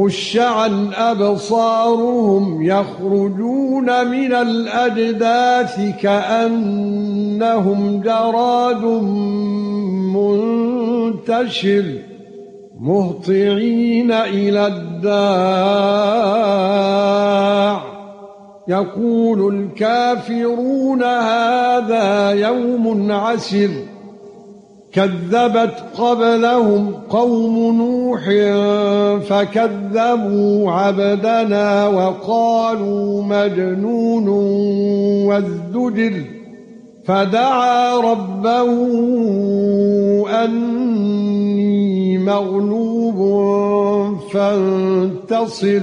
خش عن ابصارهم يخرجون من الاجداث كانهم جراد منتشر مهطعين إلى الداع يقول الكافرون هذا يوم عسر كذبت قبلهم قوم نوح فكذبوا عبدنا وقالوا مجنون وازدجر فدعا ربه أني مغلوب فانتصر.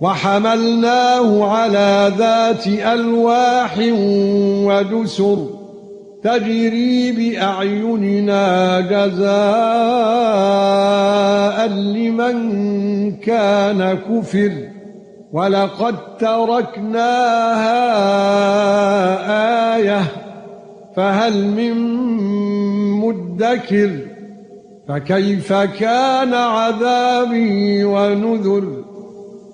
وحملناه على ذات ألواح ودسر تجري بأعيننا جزاء لمن كان كفر ولقد تركناها آية فهل من مدكر فكيف كان عذابي ونذر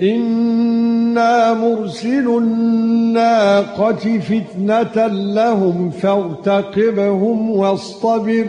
إنا مرسل الناقة فتنة لهم فارتقبهم واصطبر